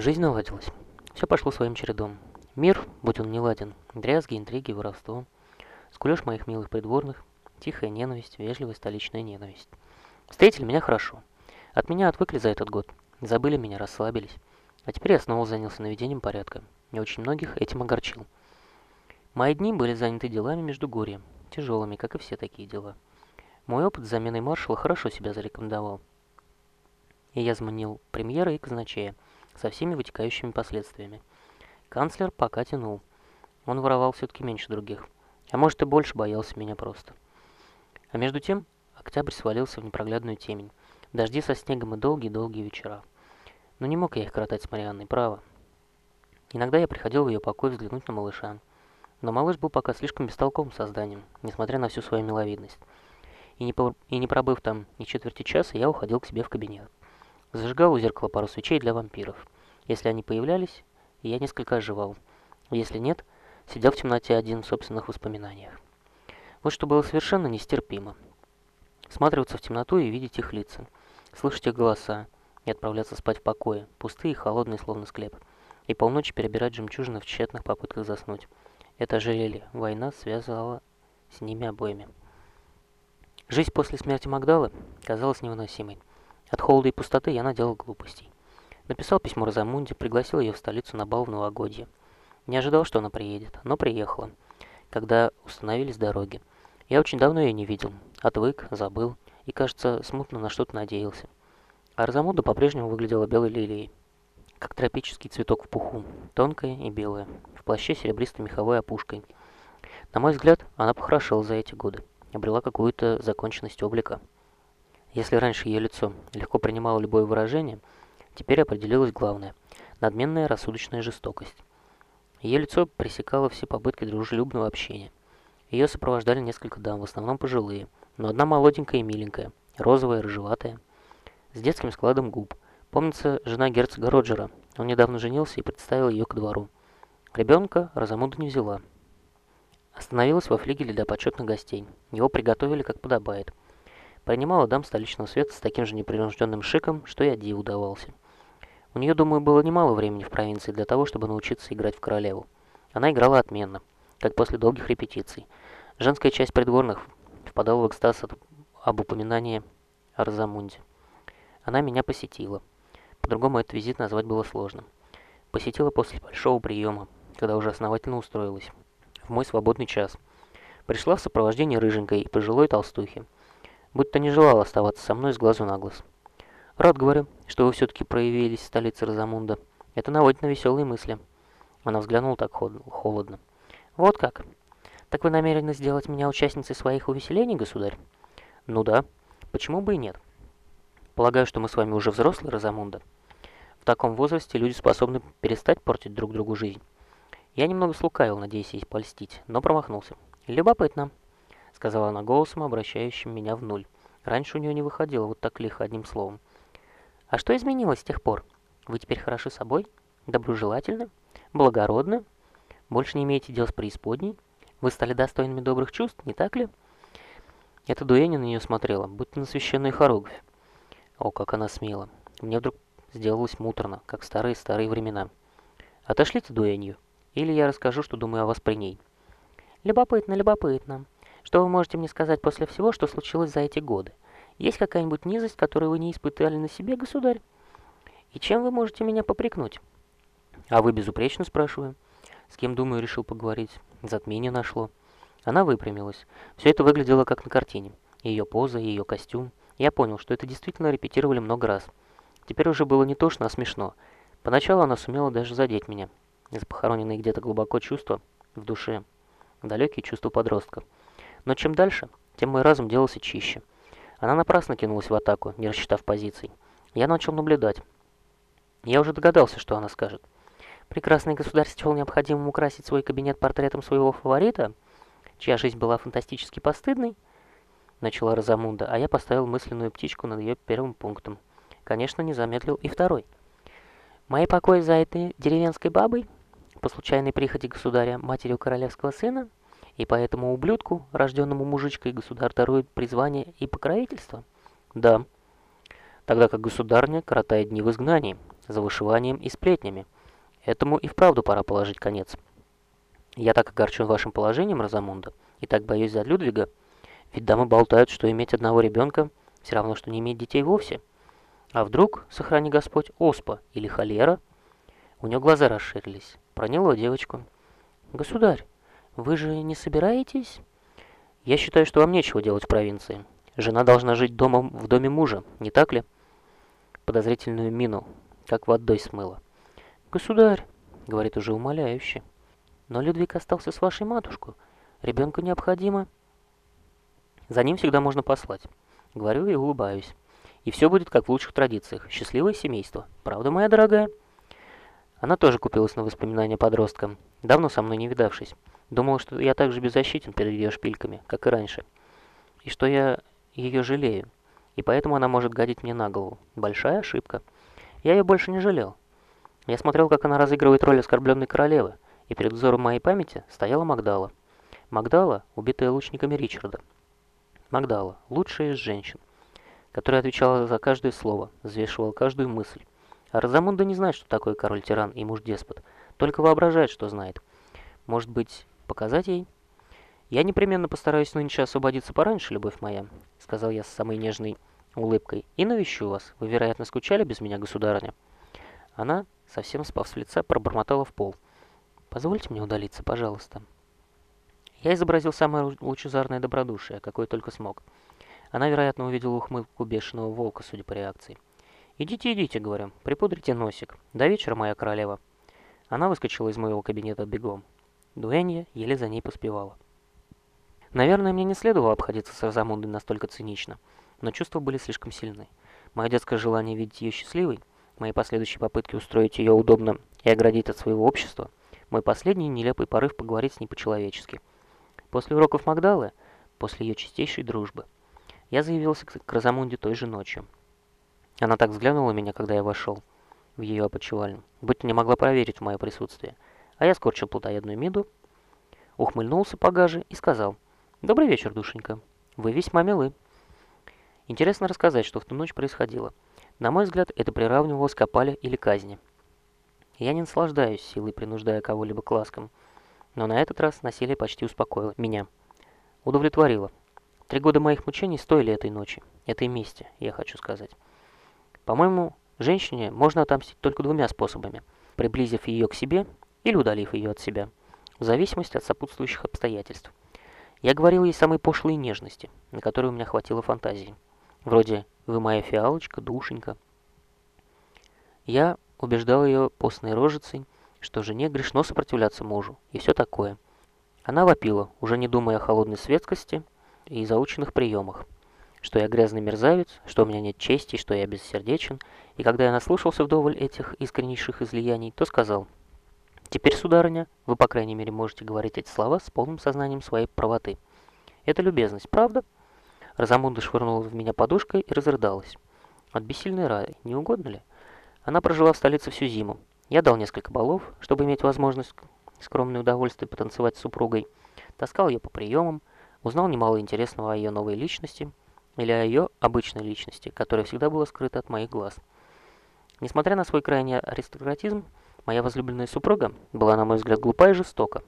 Жизнь наладилась. Все пошло своим чередом. Мир, будь он неладен, дрязги, интриги, воровство. Скулеж моих милых придворных, тихая ненависть, вежливая столичная ненависть. Встретили меня хорошо. От меня отвыкли за этот год. Забыли меня, расслабились. А теперь я снова занялся наведением порядка. И очень многих этим огорчил. Мои дни были заняты делами между горем, тяжелыми, как и все такие дела. Мой опыт с заменой маршала хорошо себя зарекомендовал. И я заманил премьера и казначея со всеми вытекающими последствиями. Канцлер пока тянул. Он воровал все-таки меньше других. А может и больше боялся меня просто. А между тем, октябрь свалился в непроглядную темень. Дожди со снегом и долгие-долгие вечера. Но не мог я их коротать с Марианной, право. Иногда я приходил в ее покой взглянуть на малыша. Но малыш был пока слишком бестолковым созданием, несмотря на всю свою миловидность. И не, по... и не пробыв там ни четверти часа, я уходил к себе в кабинет. Зажигал у зеркала пару свечей для вампиров. Если они появлялись, я несколько оживал. Если нет, сидел в темноте один в собственных воспоминаниях. Вот что было совершенно нестерпимо. Сматриваться в темноту и видеть их лица, слышать их голоса и отправляться спать в покое, пустые и холодные, словно склеп, и полночи перебирать жемчужины в тщетных попытках заснуть. Это жалели, война связала с ними обоими. Жизнь после смерти Магдалы казалась невыносимой. От холода и пустоты я наделал глупостей. Написал письмо Розамунде, пригласил ее в столицу на бал в новогодье. Не ожидал, что она приедет, но приехала, когда установились дороги. Я очень давно ее не видел, отвык, забыл и, кажется, смутно на что-то надеялся. А Розамунда по-прежнему выглядела белой лилией, как тропический цветок в пуху, тонкая и белая, в плаще серебристой меховой опушкой. На мой взгляд, она похорошела за эти годы, обрела какую-то законченность облика. Если раньше ее лицо легко принимало любое выражение, теперь определилось главное – надменная рассудочная жестокость. Ее лицо пресекало все попытки дружелюбного общения. Ее сопровождали несколько дам, в основном пожилые, но одна молоденькая и миленькая, розовая, рыжеватая, с детским складом губ. Помнится, жена герцога Роджера. Он недавно женился и представил ее к двору. Ребенка Розамунда не взяла. Остановилась во флигеле для почетных гостей. Его приготовили, как подобает – Принимала дам столичного света с таким же непринужденным шиком, что и Ади удавался. У нее, думаю, было немало времени в провинции для того, чтобы научиться играть в королеву. Она играла отменно, как после долгих репетиций. Женская часть придворных впадала в экстаз от, об упоминании о Розамунде. Она меня посетила. По-другому этот визит назвать было сложно. Посетила после большого приема, когда уже основательно устроилась. В мой свободный час. Пришла в сопровождении рыженькой и пожилой толстухи будто не желал оставаться со мной с глазу на глаз. «Рад, говорю, что вы все-таки проявились в столице Розамунда. Это наводит на веселые мысли». Она взглянула так холодно. «Вот как? Так вы намерены сделать меня участницей своих увеселений, государь?» «Ну да. Почему бы и нет? Полагаю, что мы с вами уже взрослые, Розамунда. В таком возрасте люди способны перестать портить друг другу жизнь. Я немного слукавил, надеясь ей польстить, но промахнулся. Любопытно сказала она голосом, обращающим меня в нуль. Раньше у нее не выходило вот так лихо одним словом. «А что изменилось с тех пор? Вы теперь хороши собой? Доброжелательны? Благородны? Больше не имеете дел с преисподней? Вы стали достойными добрых чувств, не так ли?» Эта дуэня на нее смотрела, будто на священную хоругвь. О, как она смела. Мне вдруг сделалось муторно, как в старые-старые времена. Отошлите дуэнью, или я расскажу, что думаю о вас при ней. Любопытно, любопытно. Что вы можете мне сказать после всего, что случилось за эти годы? Есть какая-нибудь низость, которую вы не испытали на себе, государь? И чем вы можете меня попрекнуть? А вы безупречно, спрашиваю. С кем, думаю, решил поговорить. Затмение нашло. Она выпрямилась. Все это выглядело как на картине. Ее поза, ее костюм. Я понял, что это действительно репетировали много раз. Теперь уже было не тошно, а смешно. Поначалу она сумела даже задеть меня. Запохороненные где-то глубоко чувства в душе. Далекие чувства подростка. Но чем дальше, тем мой разум делался чище. Она напрасно кинулась в атаку, не рассчитав позиций. Я начал наблюдать. Я уже догадался, что она скажет. Прекрасный государь счел необходимым украсить свой кабинет портретом своего фаворита, чья жизнь была фантастически постыдной, начала Розамунда, а я поставил мысленную птичку над ее первым пунктом. Конечно, не замедлил и второй. Мои покои за этой деревенской бабой, по случайной приходе государя, матерью королевского сына, и поэтому ублюдку, рожденному мужичкой, государь дарует призвание и покровительство? Да. тогда как государня коротает дни в изгнании, за вышиванием и сплетнями. Этому и вправду пора положить конец. Я так огорчен вашим положением, Розамунда, и так боюсь за Людвига, ведь дамы болтают, что иметь одного ребенка все равно, что не иметь детей вовсе. А вдруг, сохрани Господь, оспа или холера? У нее глаза расширились. Проняло девочку. «Государь, вы же не собираетесь?» «Я считаю, что вам нечего делать в провинции. Жена должна жить дома в доме мужа, не так ли?» Подозрительную мину, как водой смыло. «Государь», — говорит уже умоляюще, — «но Людвиг остался с вашей матушкой. Ребенку необходимо...» «За ним всегда можно послать». Говорю и улыбаюсь. И все будет как в лучших традициях. Счастливое семейство. Правда, моя дорогая? Она тоже купилась на воспоминания подростка, давно со мной не видавшись. Думала, что я так же беззащитен перед ее шпильками, как и раньше. И что я ее жалею. И поэтому она может гадить мне на голову. Большая ошибка. Я ее больше не жалел. Я смотрел, как она разыгрывает роль оскорбленной королевы, и перед взором моей памяти стояла Магдала. Магдала, убитая лучниками Ричарда. Магдала, лучшая из женщин, которая отвечала за каждое слово, взвешивала каждую мысль. А Розамунда не знает, что такое король-тиран и муж-деспот, только воображает, что знает. Может быть, показать ей? «Я непременно постараюсь нынче освободиться пораньше, любовь моя», — сказал я с самой нежной улыбкой, — «и навещу вас. Вы, вероятно, скучали без меня, государыня?» Она, совсем спав с лица, пробормотала в пол. «Позвольте мне удалиться, пожалуйста». Я изобразил самое лучезарное добродушие, какое только смог. Она, вероятно, увидела ухмылку бешеного волка, судя по реакции. «Идите, идите», — говорю, — «припудрите носик. До вечера, моя королева». Она выскочила из моего кабинета бегом. Дуэнья еле за ней поспевала. Наверное, мне не следовало обходиться с Розамундой настолько цинично, но чувства были слишком сильны. Мое детское желание видеть ее счастливой, мои последующие попытки устроить ее удобно и оградить от своего общества, мой последний нелепый порыв поговорить с ней по-человечески — После уроков Магдалы, после ее чистейшей дружбы, я заявился к Розамунде той же ночью. Она так взглянула на меня, когда я вошел в ее опочивальню, будто не могла проверить в мое присутствие. А я скорчил плотоядную миду, ухмыльнулся погаже и сказал, «Добрый вечер, душенька. Вы весьма милы». Интересно рассказать, что в ту ночь происходило. На мой взгляд, это приравнивалось к опале или казни. Я не наслаждаюсь силой, принуждая кого-либо к ласкам, но на этот раз насилие почти успокоило меня. Удовлетворило. Три года моих мучений стоили этой ночи, этой мести, я хочу сказать. По-моему, женщине можно отомстить только двумя способами. Приблизив ее к себе или удалив ее от себя, в зависимости от сопутствующих обстоятельств. Я говорил ей самой пошлой нежности, на которую у меня хватило фантазии. Вроде «Вы моя фиалочка, душенька». Я убеждал ее постной рожицей, что жене грешно сопротивляться мужу, и все такое. Она вопила, уже не думая о холодной светскости и заученных приемах, что я грязный мерзавец, что у меня нет чести, что я бессердечен, и когда я наслушался вдоволь этих искреннейших излияний, то сказал, «Теперь, сударыня, вы, по крайней мере, можете говорить эти слова с полным сознанием своей правоты. Это любезность, правда?» Розамунда швырнула в меня подушкой и разрыдалась. От бессильной рай, не угодно ли? Она прожила в столице всю зиму, я дал несколько баллов, чтобы иметь возможность скромное удовольствие потанцевать с супругой, таскал ее по приемам, узнал немало интересного о ее новой личности или о ее обычной личности, которая всегда была скрыта от моих глаз. Несмотря на свой крайний аристократизм, моя возлюбленная супруга была, на мой взгляд, глупа и жестока.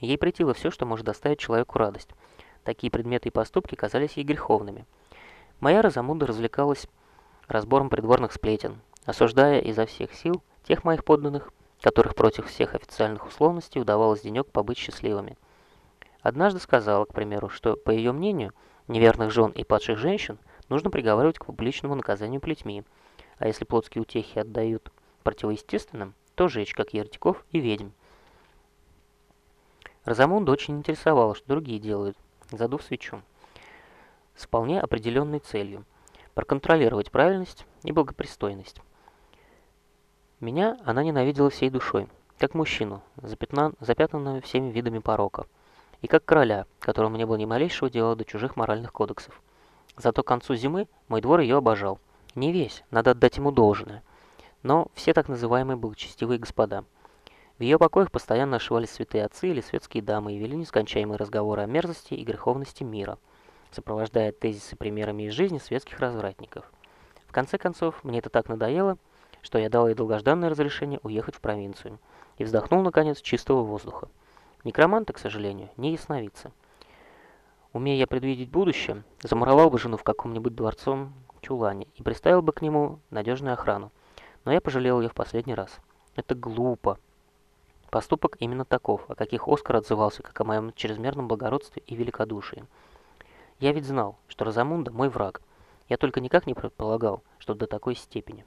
Ей претило все, что может доставить человеку радость. Такие предметы и поступки казались ей греховными. Моя Розамунда развлекалась разбором придворных сплетен, осуждая изо всех сил тех моих подданных, которых против всех официальных условностей удавалось денек побыть счастливыми. Однажды сказала, к примеру, что, по ее мнению, неверных жен и падших женщин нужно приговаривать к публичному наказанию плетьми, а если плотские утехи отдают противоестественным, то жечь, как еретиков и ведьм. Розамунду очень интересовало, что другие делают, задув свечу, с вполне определенной целью – проконтролировать правильность и благопристойность. Меня она ненавидела всей душой, как мужчину, запятнан, запятнанную всеми видами порока, и как короля, которому не было ни малейшего дела до чужих моральных кодексов. Зато к концу зимы мой двор ее обожал. Не весь, надо отдать ему должное. Но все так называемые благочестивые господа. В ее покоях постоянно ошивались святые отцы или светские дамы и вели нескончаемые разговоры о мерзости и греховности мира, сопровождая тезисы примерами из жизни светских развратников. В конце концов, мне это так надоело, что я дал ей долгожданное разрешение уехать в провинцию и вздохнул, наконец, чистого воздуха. Некроманта, к сожалению, не ясновидца. Умея я предвидеть будущее, замуровал бы жену в каком-нибудь дворцом чулане и приставил бы к нему надежную охрану. Но я пожалел ее в последний раз. Это глупо. Поступок именно таков, о каких Оскар отзывался, как о моем чрезмерном благородстве и великодушии. Я ведь знал, что Розамунда мой враг. Я только никак не предполагал, что до такой степени.